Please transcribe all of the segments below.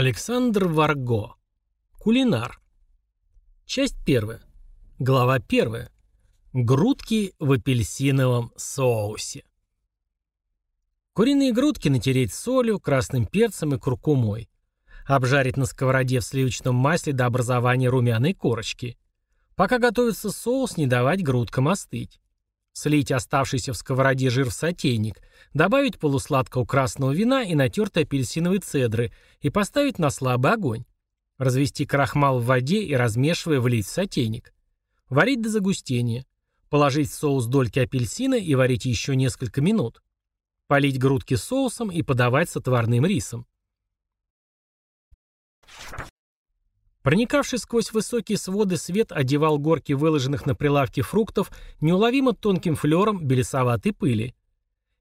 Александр Варго. Кулинар. Часть первая. Глава первая. Грудки в апельсиновом соусе. Куриные грудки натереть солью, красным перцем и куркумой. Обжарить на сковороде в сливочном масле до образования румяной корочки. Пока готовится соус, не давать грудкам остыть. Слить оставшийся в сковороде жир в сотейник, добавить полусладкого красного вина и натертые апельсиновые цедры и поставить на слабый огонь. Развести крахмал в воде и, размешивая, влить в сотейник. Варить до загустения. Положить в соус дольки апельсина и варить еще несколько минут. Полить грудки соусом и подавать с отварным рисом. Проникавший сквозь высокие своды свет одевал горки выложенных на прилавке фруктов неуловимо тонким флером белесоватой пыли.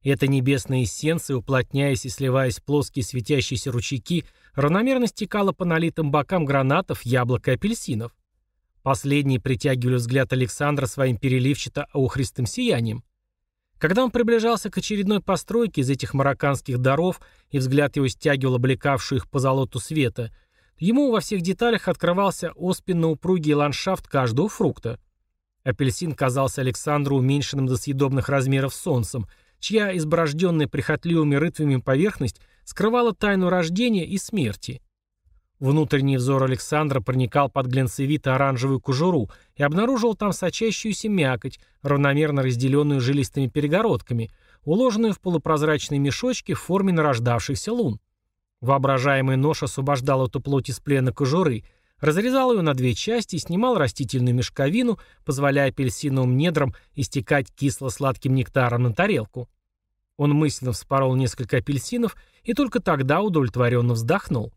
Эта небесная эссенция, уплотняясь и сливаясь в плоские светящиеся ручейки, равномерно стекала по налитым бокам гранатов, яблок и апельсинов. Последние притягивали взгляд Александра своим переливчато-охристым сиянием. Когда он приближался к очередной постройке из этих марокканских даров, и взгляд его стягивал облекавшую их по золоту света – Ему во всех деталях открывался оспенно-упругий ландшафт каждого фрукта. Апельсин казался Александру уменьшенным до съедобных размеров солнцем, чья изборожденная прихотливыми рытвами поверхность скрывала тайну рождения и смерти. Внутренний взор Александра проникал под глянцевито-оранжевую кожуру и обнаружил там сочащуюся мякоть, равномерно разделенную жилистыми перегородками, уложенную в полупрозрачные мешочки в форме нарождавшихся лун. Воображаемый нож освобождал эту плоть из плена кожуры, разрезал ее на две части и снимал растительную мешковину, позволяя апельсиновым недрам истекать кисло-сладким нектаром на тарелку. Он мысленно вспорол несколько апельсинов и только тогда удовлетворенно вздохнул.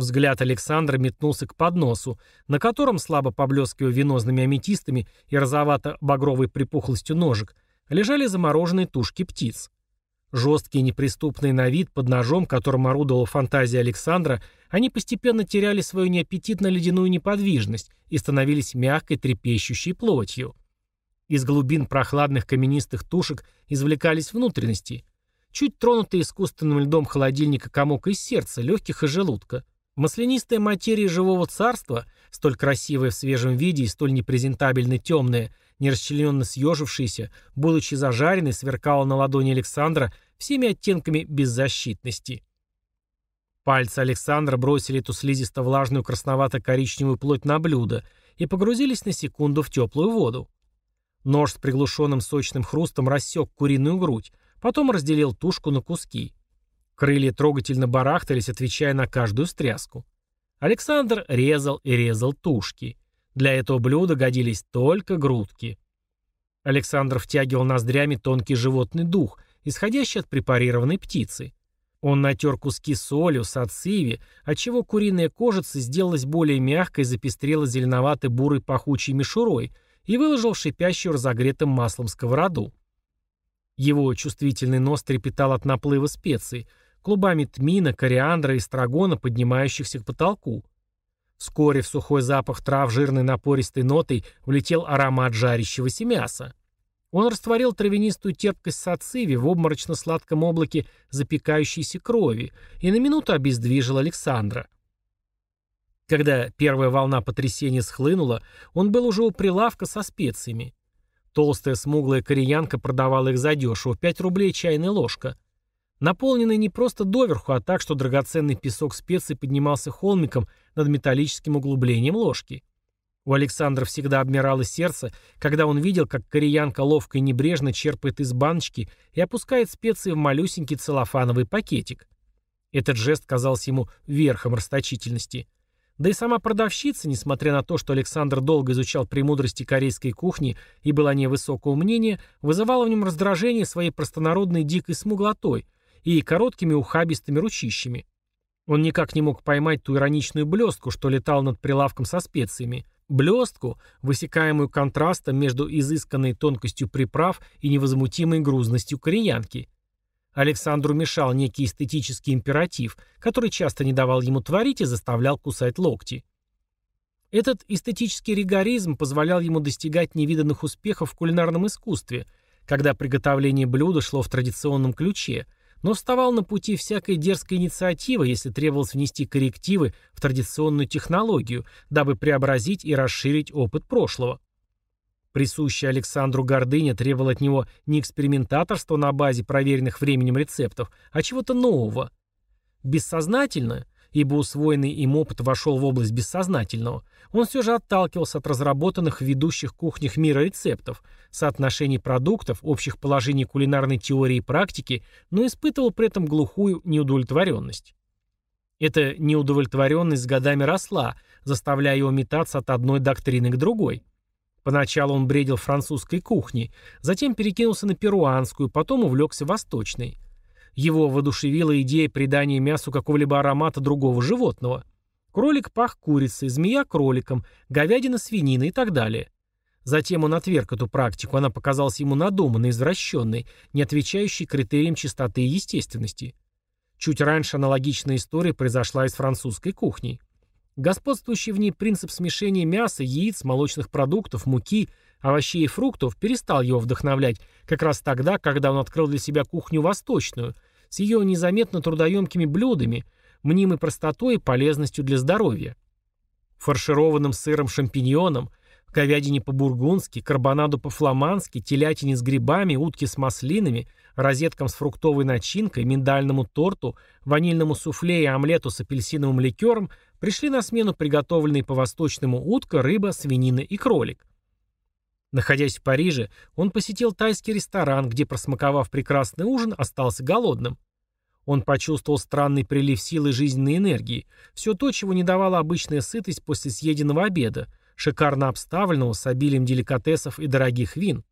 Взгляд Александра метнулся к подносу, на котором, слабо поблескивая венозными аметистами и розовато-багровой припухлостью ножек, лежали замороженные тушки птиц. Жесткие неприступные на вид, под ножом, которым орудовала фантазия Александра, они постепенно теряли свою неаппетитно-ледяную неподвижность и становились мягкой, трепещущей плотью. Из глубин прохладных каменистых тушек извлекались внутренности. Чуть тронутые искусственным льдом холодильника комок из сердца, легких и желудка. Маслянистая материя живого царства, столь красивая в свежем виде и столь непрезентабельно темная, нерасчлененно съежившаяся, будучи зажаренной, сверкала на ладони Александра всеми оттенками беззащитности. Пальцы Александра бросили эту слизисто-влажную красновато-коричневую плоть на блюдо и погрузились на секунду в теплую воду. Нож с приглушенным сочным хрустом рассек куриную грудь, потом разделил тушку на куски. Крылья трогательно барахтались, отвечая на каждую стряску. Александр резал и резал тушки. Для этого блюда годились только грудки. Александр втягивал ноздрями тонкий животный дух, исходящий от препарированной птицы. Он натер куски солью, сациви, отчего куриная кожица сделалась более мягкой и запестрела зеленоватой бурой пахучей мишурой и выложил шипящую разогретым маслом сковороду. Его чувствительный нос трепетал от наплыва специй, клубами тмина, кориандра и эстрагона, поднимающихся к потолку. Вскоре в сухой запах трав жирной напористой нотой влетел аромат жарящегося мяса. Он растворил травянистую терпкость сациви в обморочно-сладком облаке запекающейся крови и на минуту обездвижил Александра. Когда первая волна потрясения схлынула, он был уже у прилавка со специями. Толстая смуглая кореянка продавала их задешево, 5 рублей чайная ложка – наполненный не просто доверху, а так, что драгоценный песок специй поднимался холмиком над металлическим углублением ложки. У Александра всегда обмирало сердце, когда он видел, как кореянка ловко и небрежно черпает из баночки и опускает специи в малюсенький целлофановый пакетик. Этот жест казался ему верхом расточительности. Да и сама продавщица, несмотря на то, что Александр долго изучал премудрости корейской кухни и была невысокого мнения, вызывала в нем раздражение своей простонародной дикой смуглотой – и короткими ухабистыми ручищами. Он никак не мог поймать ту ироничную блестку, что летал над прилавком со специями. Блестку, высекаемую контрастом между изысканной тонкостью приправ и невозмутимой грузностью кореянки. Александру мешал некий эстетический императив, который часто не давал ему творить и заставлял кусать локти. Этот эстетический ригоризм позволял ему достигать невиданных успехов в кулинарном искусстве, когда приготовление блюда шло в традиционном ключе – но вставал на пути всякой дерзкой инициативы, если требовалось внести коррективы в традиционную технологию, дабы преобразить и расширить опыт прошлого. Присущая Александру гордыня требовала от него не экспериментаторства на базе проверенных временем рецептов, а чего-то нового. Бессознательно, ибо усвоенный им опыт вошел в область бессознательного, он все же отталкивался от разработанных в ведущих кухнях мира рецептов, соотношений продуктов, общих положений кулинарной теории и практики, но испытывал при этом глухую неудовлетворенность. Эта неудовлетворенность с годами росла, заставляя его метаться от одной доктрины к другой. Поначалу он бредил французской кухней, затем перекинулся на перуанскую, потом увлекся восточной. Его воодушевила идея придания мясу какого-либо аромата другого животного. Кролик пах курицей, змея кроликом, говядина свининой и так далее. Затем он отверг эту практику, она показалась ему надуманной, извращенной, не отвечающей критериям чистоты и естественности. Чуть раньше аналогичная история произошла из французской кухни. Господствующий в ней принцип смешения мяса, яиц, молочных продуктов, муки, овощей и фруктов перестал его вдохновлять как раз тогда, когда он открыл для себя кухню восточную, с ее незаметно трудоемкими блюдами, мнимой простотой и полезностью для здоровья. Фаршированным сыром шампиньоном, говядине по-бургундски, карбонаду по-фламандски, телятине с грибами, утки с маслинами, розеткам с фруктовой начинкой, миндальному торту, ванильному суфле и омлету с апельсиновым ликером пришли на смену приготовленные по-восточному утка, рыба, свинина и кролик. Находясь в Париже, он посетил тайский ресторан, где, просмаковав прекрасный ужин, остался голодным. Он почувствовал странный прилив силы жизненной энергии, все то, чего не давала обычная сытость после съеденного обеда, шикарно обставленного с обилием деликатесов и дорогих вин.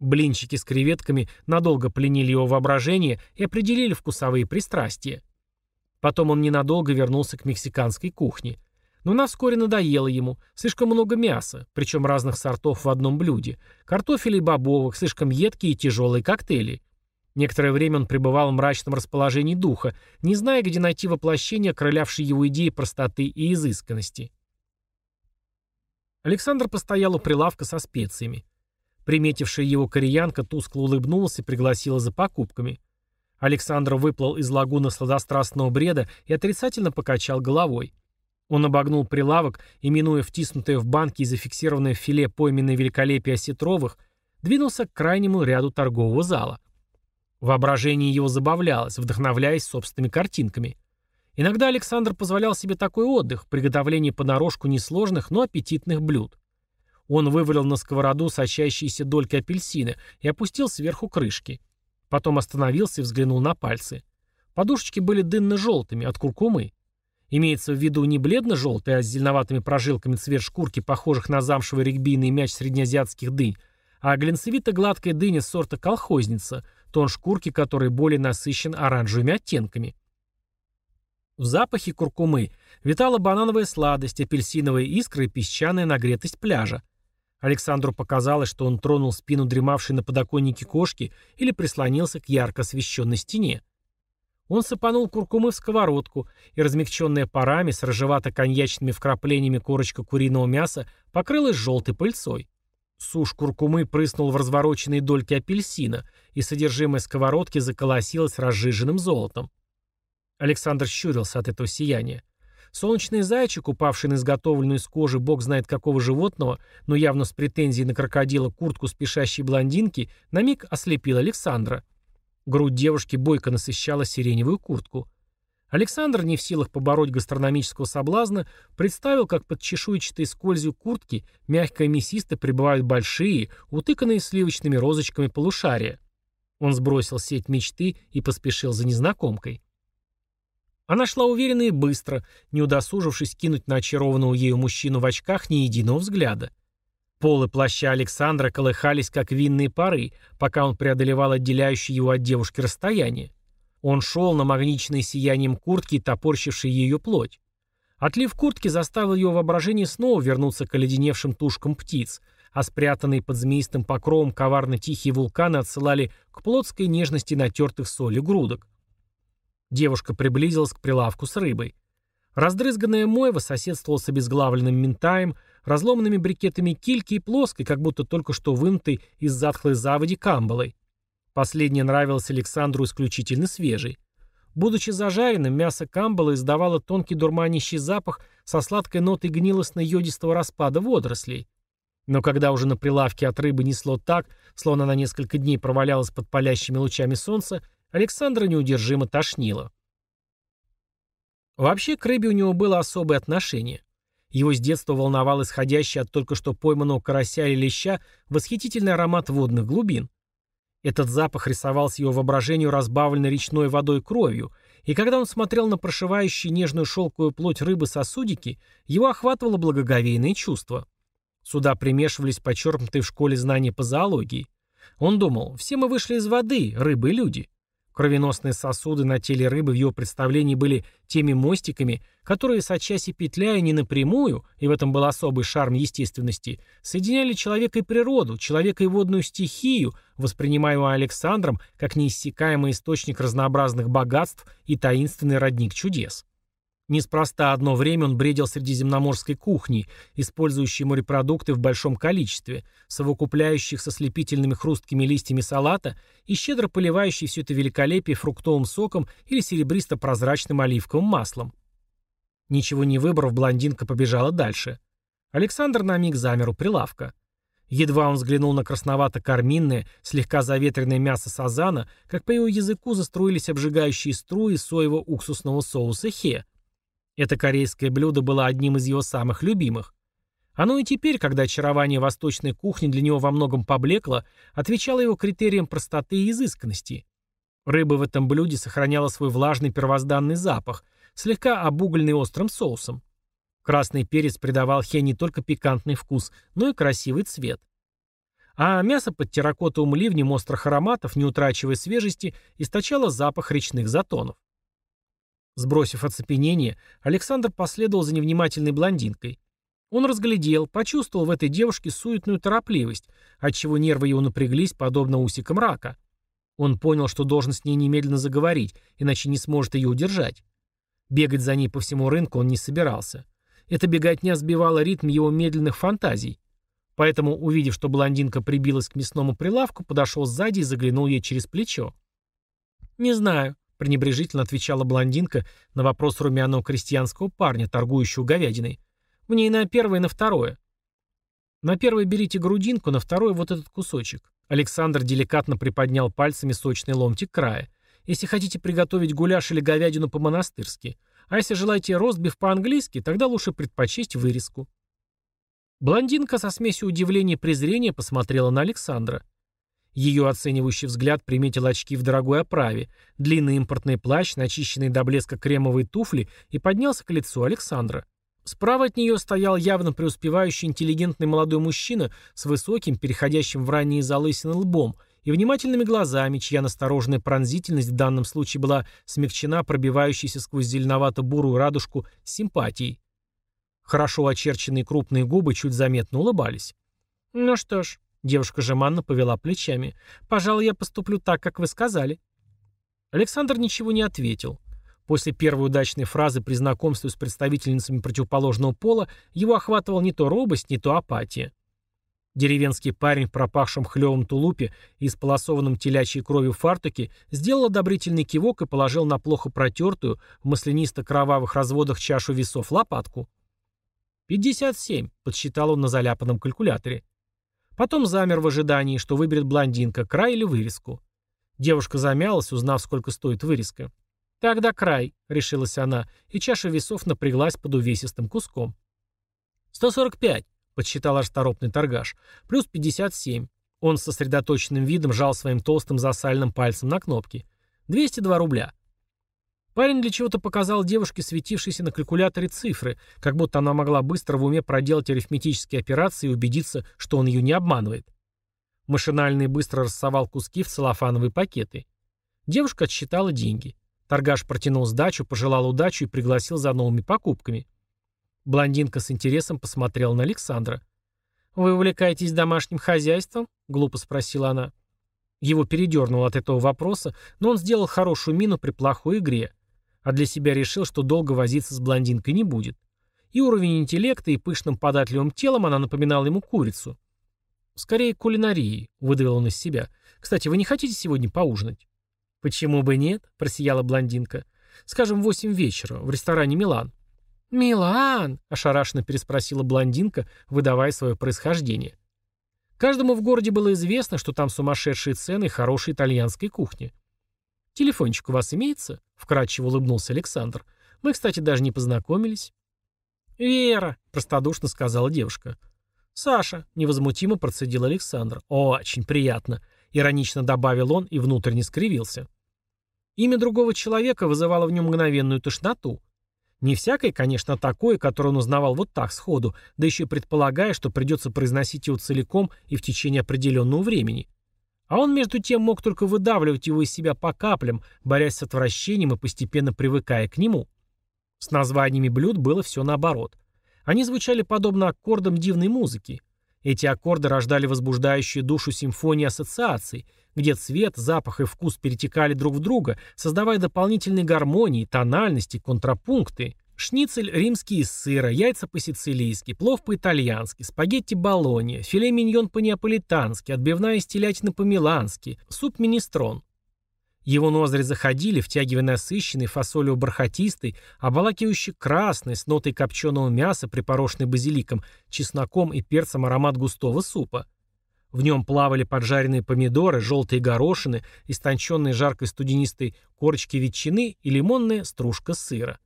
Блинчики с креветками надолго пленили его воображение и определили вкусовые пристрастия. Потом он ненадолго вернулся к мексиканской кухне. Но она вскоре надоела ему. Слишком много мяса, причем разных сортов в одном блюде. Картофеля и бобовых, слишком едкие и тяжелые коктейли. Некоторое время он пребывал в мрачном расположении духа, не зная, где найти воплощение окрылявшей его идеи простоты и изысканности. Александр постоял у прилавка со специями. Приметившая его кореянка тускло улыбнулась и пригласила за покупками. Александр выплыл из лагуны сладострастного бреда и отрицательно покачал головой. Он обогнул прилавок и, минуя втиснутое в банки и зафиксированное в филе пойменное великолепие осетровых, двинулся к крайнему ряду торгового зала. Воображение его забавлялось, вдохновляясь собственными картинками. Иногда Александр позволял себе такой отдых, приготовление понарошку несложных, но аппетитных блюд. Он вывалил на сковороду сочащиеся дольки апельсина и опустил сверху крышки. Потом остановился и взглянул на пальцы. Подушечки были дынно-желтыми, от куркумы. Имеется в виду не бледно-желтый, а с зеленоватыми прожилками цвет шкурки, похожих на замшевый регбийный мяч среднеазиатских дынь, а глинцевито-гладкая дыня сорта колхозница, тон шкурки которой более насыщен оранжевыми оттенками. В запахе куркумы витала банановая сладость, апельсиновая искра и песчаная нагретость пляжа. Александру показалось, что он тронул спину дремавшей на подоконнике кошки или прислонился к ярко освещенной стене. Он сыпанул куркумы в сковородку, и размягченная парами с рыжевато-коньячными вкраплениями корочка куриного мяса покрылась желтой пыльцой. Сушь куркумы прыснул в развороченные дольки апельсина, и содержимое сковородки заколосилось разжиженным золотом. Александр щурился от этого сияния. Солнечный зайчик, упавший на изготовленную из кожи бог знает какого животного, но явно с претензией на крокодила куртку спешащей блондинки, на миг ослепил Александра. Грудь девушки бойко насыщала сиреневую куртку. Александр, не в силах побороть гастрономического соблазна, представил, как под чешуйчатой скользью куртки мягко и мясисто прибывают большие, утыканные сливочными розочками полушария. Он сбросил сеть мечты и поспешил за незнакомкой. Она шла уверенно и быстро, не удосужившись кинуть на очарованного ею мужчину в очках ни единого взгляда. Полы плаща Александра колыхались, как винные пары, пока он преодолевал отделяющее его от девушки расстояние. Он шел, намагниченный сиянием куртки и топорщивший ее плоть. Отлив куртки заставил ее воображение снова вернуться к оледеневшим тушкам птиц, а спрятанные под змеистым покровом коварно тихие вулканы отсылали к плотской нежности натертых соли грудок. Девушка приблизилась к прилавку с рыбой. Раздрызганная мойва соседствовала с обезглавленным ментаем, разломанными брикетами кильки и плоской, как будто только что вынутой из затхлой заводи камбалой. Последнее нравилось Александру исключительно свежей. Будучи зажаренным, мясо камбала издавало тонкий дурманящий запах со сладкой нотой гнилостно-йодистого распада водорослей. Но когда уже на прилавке от рыбы несло так, словно она несколько дней провалялась под палящими лучами солнца, Александра неудержимо тошнило. Вообще к рыбе у него было особое отношение. Его с детства волновал исходящий от только что пойманного карася или леща восхитительный аромат водных глубин. Этот запах рисовался его воображению разбавленной речной водой кровью, и когда он смотрел на прошивающие нежную шелковую плоть рыбы сосудики, его охватывало благоговейное чувство. Сюда примешивались почерпнутые в школе знания по зоологии. Он думал, все мы вышли из воды, рыбы и люди. Кровеносные сосуды на теле рыбы в его представлении были теми мостиками, которые, сочась и петляя не напрямую, и в этом был особый шарм естественности, соединяли человека и природу, человека и водную стихию, воспринимаемую Александром как неиссякаемый источник разнообразных богатств и таинственный родник чудес. Неспроста одно время он бредил средиземноморской кухней, использующей морепродукты в большом количестве, совокупляющих со слепительными хрусткими листьями салата и щедро поливающий все это великолепие фруктовым соком или серебристо-прозрачным оливковым маслом. Ничего не выбрав, блондинка побежала дальше. Александр на миг замер у прилавка. Едва он взглянул на красновато-карминное, слегка заветренное мясо сазана, как по его языку заструились обжигающие струи соево-уксусного соуса хе. Это корейское блюдо было одним из его самых любимых. Оно и теперь, когда очарование восточной кухни для него во многом поблекло, отвечало его критериям простоты и изысканности. Рыба в этом блюде сохраняла свой влажный первозданный запах, слегка обугленный острым соусом. Красный перец придавал хе не только пикантный вкус, но и красивый цвет. А мясо под терракотовым ливнем острых ароматов, не утрачивая свежести, источало запах речных затонов. Сбросив оцепенение, Александр последовал за невнимательной блондинкой. Он разглядел, почувствовал в этой девушке суетную торопливость, отчего нервы его напряглись, подобно усикам рака. Он понял, что должен с ней немедленно заговорить, иначе не сможет ее удержать. Бегать за ней по всему рынку он не собирался. Эта беготня сбивала ритм его медленных фантазий. Поэтому, увидев, что блондинка прибилась к мясному прилавку, подошел сзади и заглянул ей через плечо. «Не знаю», пренебрежительно отвечала блондинка на вопрос румяного крестьянского парня, торгующего говядиной. «Мне и на первое, и на второе». «На первое берите грудинку, на второе вот этот кусочек». Александр деликатно приподнял пальцами сочный ломтик края. «Если хотите приготовить гуляш или говядину по-монастырски. А если желаете ростбиф по-английски, тогда лучше предпочесть вырезку». Блондинка со смесью удивления и презрения посмотрела на Александра. Ее оценивающий взгляд приметил очки в дорогой оправе, длинный импортный плащ, начищенные до блеска кремовые туфли и поднялся к лицу Александра. Справа от нее стоял явно преуспевающий интеллигентный молодой мужчина с высоким, переходящим в ранние залысины лбом и внимательными глазами, чья настороженная пронзительность в данном случае была смягчена пробивающейся сквозь зеленовато-бурую радужку симпатией. Хорошо очерченные крупные губы чуть заметно улыбались. «Ну что ж, Девушка жеманно повела плечами. «Пожалуй, я поступлю так, как вы сказали». Александр ничего не ответил. После первой удачной фразы при знакомстве с представительницами противоположного пола его охватывал не то робость, не то апатия. Деревенский парень в пропахшем хлевом тулупе и сполосованном телячьей кровью фартуке сделал одобрительный кивок и положил на плохо протертую, в маслянисто-кровавых разводах чашу весов лопатку. «Пятьдесят семь», — подсчитал он на заляпанном калькуляторе. Потом замер в ожидании, что выберет блондинка, край или вырезку. Девушка замялась, узнав, сколько стоит вырезка. «Тогда край», — решилась она, и чаша весов напряглась под увесистым куском. «Сто сорок пять», — подсчитал расторопный торгаш, — «плюс пятьдесят семь». Он с сосредоточенным видом жал своим толстым засальным пальцем на кнопки. «Двести два рубля». Парень для чего-то показал девушке светившиеся на калькуляторе цифры, как будто она могла быстро в уме проделать арифметические операции и убедиться, что он ее не обманывает. Машинально и быстро рассовал куски в целлофановые пакеты. Девушка отсчитала деньги. Торгаш протянул сдачу, пожелал удачу и пригласил за новыми покупками. Блондинка с интересом посмотрела на Александра. «Вы увлекаетесь домашним хозяйством?» — глупо спросила она. Его передернуло от этого вопроса, но он сделал хорошую мину при плохой игре, а для себя решил, что долго возиться с блондинкой не будет. И уровень интеллекта, и пышным податливым телом она напоминала ему курицу. «Скорее кулинарии», — выдавил он из себя. «Кстати, вы не хотите сегодня поужинать?» «Почему бы нет?» — просияла блондинка. «Скажем, восемь вечера, в ресторане «Милан». «Милан!» — ошарашенно переспросила блондинка, выдавая свое происхождение. Каждому в городе было известно, что там сумасшедшие цены и хорошая итальянская кухня. «Телефончик у вас имеется?» — вкратчиво улыбнулся Александр. «Мы, кстати, даже не познакомились». «Вера!» — простодушно сказала девушка. «Саша!» — невозмутимо процедил Александр. «Очень приятно!» — иронично добавил он и внутренне скривился. Имя другого человека вызывало в нем мгновенную тошноту. Не всякое, конечно, такое, которое он узнавал вот так сходу, да еще и предполагая, что придется произносить его целиком и в течение определенного времени. А он, между тем, мог только выдавливать его из себя по каплям, борясь с отвращением и постепенно привыкая к нему. С названиями блюд было все наоборот. Они звучали подобно аккордам дивной музыки. Эти аккорды рождали возбуждающую душу симфонии ассоциаций, где цвет, запах и вкус перетекали друг в друга, создавая дополнительные гармонии, тональности, контрапункты. Шницель римский из сыра, яйца по-сицилийски, плов по-итальянски, спагетти болонья, филе миньон по-неаполитански, отбивная из телятины по-милански, суп министрон. Его ноздри заходили, втягивая насыщенный фасолью бархатистый, обволакивающий красный, с нотой копченого мяса, припорошенный базиликом, чесноком и перцем аромат густого супа. В нем плавали поджаренные помидоры, желтые горошины, истонченные жаркой студенистой корочки ветчины и лимонная стружка сыра.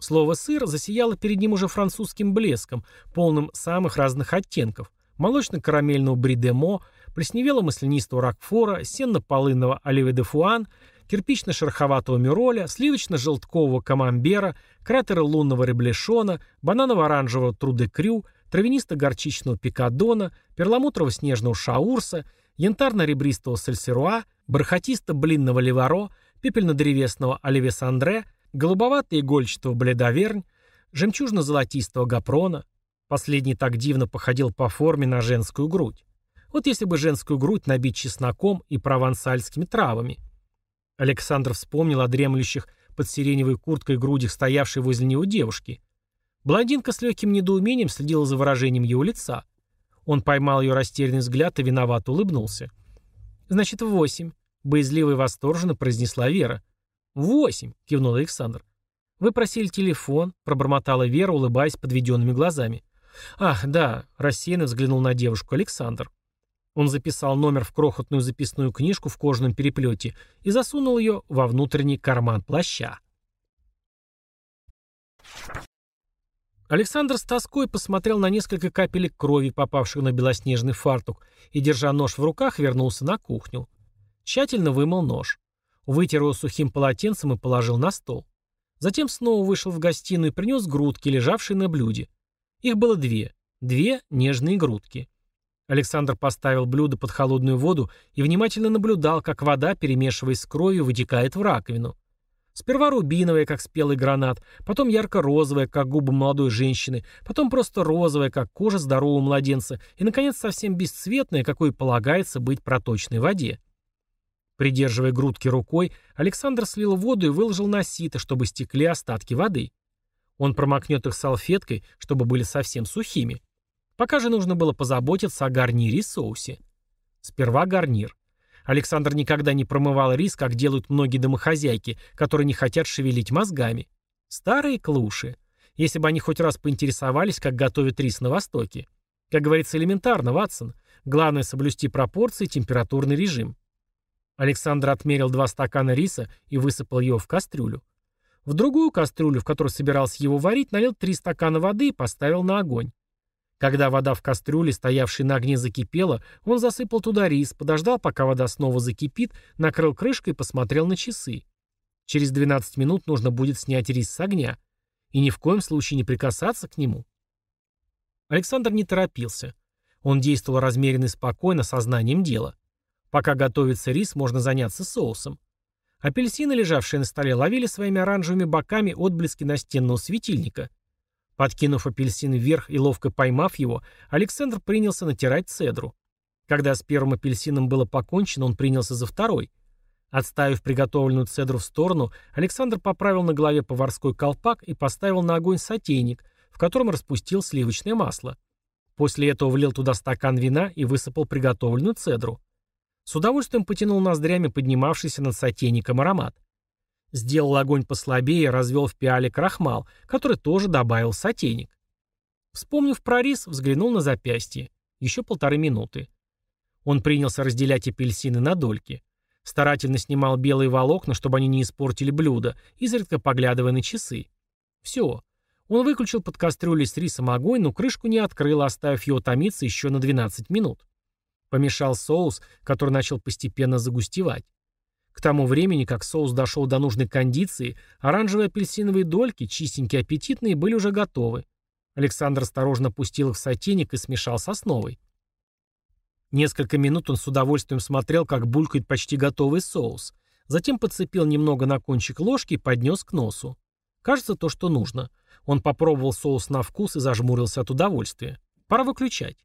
Слово «сыр» засияло перед ним уже французским блеском, полным самых разных оттенков – молочно-карамельного бридемо, плесневело-маслянистого ракфора, сенно-полынного оливе де фуан, кирпично-шероховатого мюроля, сливочно-желткового камамбера, кратера лунного реблешона, бананово-оранжевого трудекрю – травянисто-горчичного пикадона, перламутрово-снежного шаурса, янтарно-ребристого сальсеруа, бархатисто-блинного леваро, пепельно-древесного оливесандре, голубовато-игольчатого бледовернь, жемчужно-золотистого гапрона. Последний так дивно походил по форме на женскую грудь. Вот если бы женскую грудь набить чесноком и провансальскими травами. Александр вспомнил о дремлющих под сиреневой курткой грудях стоявшей возле него девушки. Блондинка с легким недоумением следила за выражением его лица. Он поймал ее растерянный взгляд и виновато улыбнулся. «Значит, восемь», — боязливо и восторженно произнесла Вера. «Восемь», — кивнул Александр. «Вы просили телефон», — пробормотала Вера, улыбаясь подведенными глазами. «Ах, да», — рассеянно взглянул на девушку Александр. Он записал номер в крохотную записную книжку в кожаном переплете и засунул ее во внутренний карман плаща. Александр с тоской посмотрел на несколько капелек крови, попавших на белоснежный фартук, и, держа нож в руках, вернулся на кухню. Тщательно вымыл нож. Вытер его сухим полотенцем и положил на стол. Затем снова вышел в гостиную и принес грудки, лежавшие на блюде. Их было две. Две нежные грудки. Александр поставил блюдо под холодную воду и внимательно наблюдал, как вода, перемешиваясь с кровью, вытекает в раковину. Сперва рубиновая, как спелый гранат, потом ярко-розовая, как губы молодой женщины, потом просто розовая, как кожа здорового младенца, и, наконец, совсем бесцветная, какой полагается быть проточной воде. Придерживая грудки рукой, Александр слил воду и выложил на сито, чтобы стекли остатки воды. Он промокнет их салфеткой, чтобы были совсем сухими. Пока же нужно было позаботиться о гарнире и соусе. Сперва гарнир. Александр никогда не промывал рис, как делают многие домохозяйки, которые не хотят шевелить мозгами. Старые клуши. Если бы они хоть раз поинтересовались, как готовят рис на Востоке. Как говорится элементарно, Ватсон. Главное соблюсти пропорции и температурный режим. Александр отмерил два стакана риса и высыпал его в кастрюлю. В другую кастрюлю, в которой собирался его варить, налил три стакана воды и поставил на огонь. Когда вода в кастрюле, стоявшей на огне, закипела, он засыпал туда рис, подождал, пока вода снова закипит, накрыл крышкой и посмотрел на часы. Через 12 минут нужно будет снять рис с огня. И ни в коем случае не прикасаться к нему. Александр не торопился. Он действовал размеренно и спокойно, сознанием дела. Пока готовится рис, можно заняться соусом. Апельсины, лежавшие на столе, ловили своими оранжевыми боками отблески настенного светильника. Подкинув апельсин вверх и ловко поймав его, Александр принялся натирать цедру. Когда с первым апельсином было покончено, он принялся за второй. Отставив приготовленную цедру в сторону, Александр поправил на голове поварской колпак и поставил на огонь сотейник, в котором распустил сливочное масло. После этого влил туда стакан вина и высыпал приготовленную цедру. С удовольствием потянул ноздрями поднимавшийся над сотейником аромат. Сделал огонь послабее развел в пиале крахмал, который тоже добавил сотейник. Вспомнив про рис, взглянул на запястье. Еще полторы минуты. Он принялся разделять апельсины на дольки. Старательно снимал белые волокна, чтобы они не испортили блюдо, изредка поглядывая на часы. Все. Он выключил под кастрюлей с рисом огонь, но крышку не открыл, оставив его томиться еще на 12 минут. Помешал соус, который начал постепенно загустевать. К тому времени, как соус дошел до нужной кондиции, оранжевые апельсиновые дольки, чистенькие аппетитные, были уже готовы. Александр осторожно пустил их в сотейник и смешал с основой. Несколько минут он с удовольствием смотрел, как булькает почти готовый соус. Затем подцепил немного на кончик ложки и поднес к носу. Кажется, то, что нужно. Он попробовал соус на вкус и зажмурился от удовольствия. Пора выключать.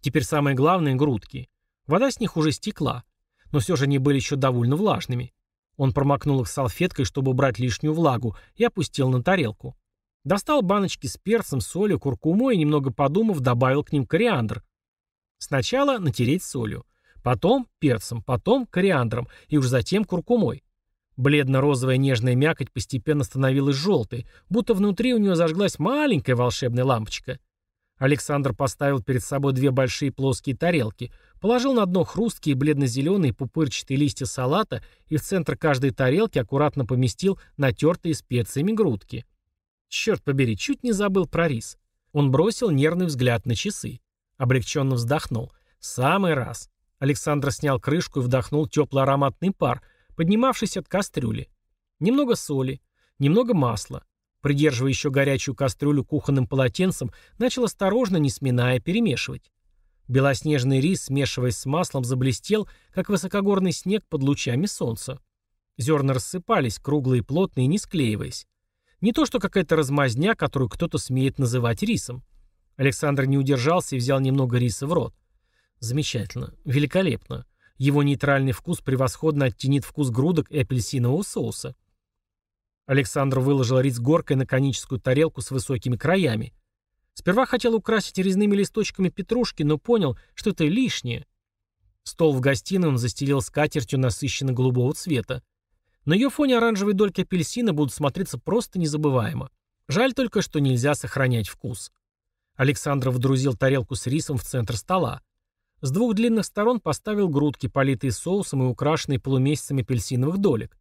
Теперь самое главное — грудки. Вода с них уже стекла. Но все же они были еще довольно влажными. Он промокнул их салфеткой, чтобы убрать лишнюю влагу, и опустил на тарелку. Достал баночки с перцем, солью, куркумой и, немного подумав, добавил к ним кориандр. Сначала натереть солью, потом перцем, потом кориандром и уж затем куркумой. Бледно-розовая нежная мякоть постепенно становилась желтой, будто внутри у нее зажглась маленькая волшебная лампочка. Александр поставил перед собой две большие плоские тарелки, положил на дно хрусткие бледно-зеленые пупырчатые листья салата и в центр каждой тарелки аккуратно поместил натертые специями грудки. Черт побери, чуть не забыл про рис. Он бросил нервный взгляд на часы. Облегченно вздохнул. Самый раз. Александр снял крышку и вдохнул теплый ароматный пар, поднимавшийся от кастрюли. Немного соли, немного масла. Придерживая еще горячую кастрюлю кухонным полотенцем, начал осторожно, не сминая, перемешивать. Белоснежный рис, смешиваясь с маслом, заблестел, как высокогорный снег под лучами солнца. Зерна рассыпались, круглые плотные, не склеиваясь. Не то что какая-то размазня, которую кто-то смеет называть рисом. Александр не удержался и взял немного риса в рот. Замечательно. Великолепно. Его нейтральный вкус превосходно оттенит вкус грудок и апельсинового соуса. Александр выложил рис горкой на коническую тарелку с высокими краями. Сперва хотел украсить резными листочками петрушки, но понял, что это лишнее. Стол в гостиной он застелил скатертью насыщенно-голубого цвета. На ее фоне оранжевые дольки апельсина будут смотреться просто незабываемо. Жаль только, что нельзя сохранять вкус. Александр вдрузил тарелку с рисом в центр стола. С двух длинных сторон поставил грудки, политые соусом и украшенные полумесяцами апельсиновых долек.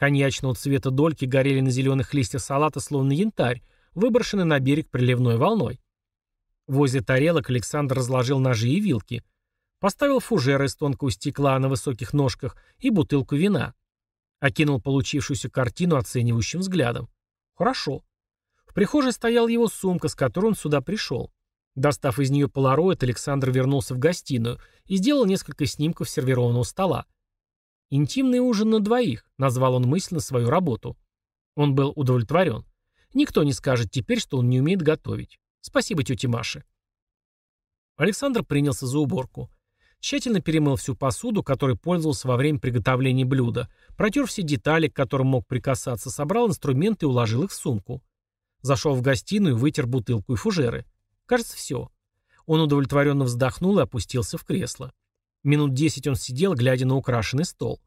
Коньячного цвета дольки горели на зеленых листьях салата, словно янтарь, выброшенный на берег приливной волной. Возле тарелок Александр разложил ножи и вилки. Поставил фужер из тонкого стекла на высоких ножках и бутылку вина. Окинул получившуюся картину оценивающим взглядом. Хорошо. В прихожей стояла его сумка, с которой он сюда пришел. Достав из нее полароид, Александр вернулся в гостиную и сделал несколько снимков сервированного стола. «Интимный ужин на двоих», — назвал он мысленно свою работу. Он был удовлетворен. Никто не скажет теперь, что он не умеет готовить. Спасибо тете Маше. Александр принялся за уборку. Тщательно перемыл всю посуду, которой пользовался во время приготовления блюда, протер все детали, к которым мог прикасаться, собрал инструменты и уложил их в сумку. Зашел в гостиную, вытер бутылку и фужеры. Кажется, все. Он удовлетворенно вздохнул и опустился в кресло. Минут десять он сидел, глядя на украшенный стол.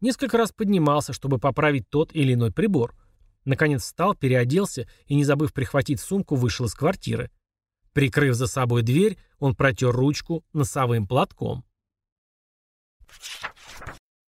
Несколько раз поднимался, чтобы поправить тот или иной прибор. Наконец встал, переоделся и, не забыв прихватить сумку, вышел из квартиры. Прикрыв за собой дверь, он протер ручку носовым платком. Thank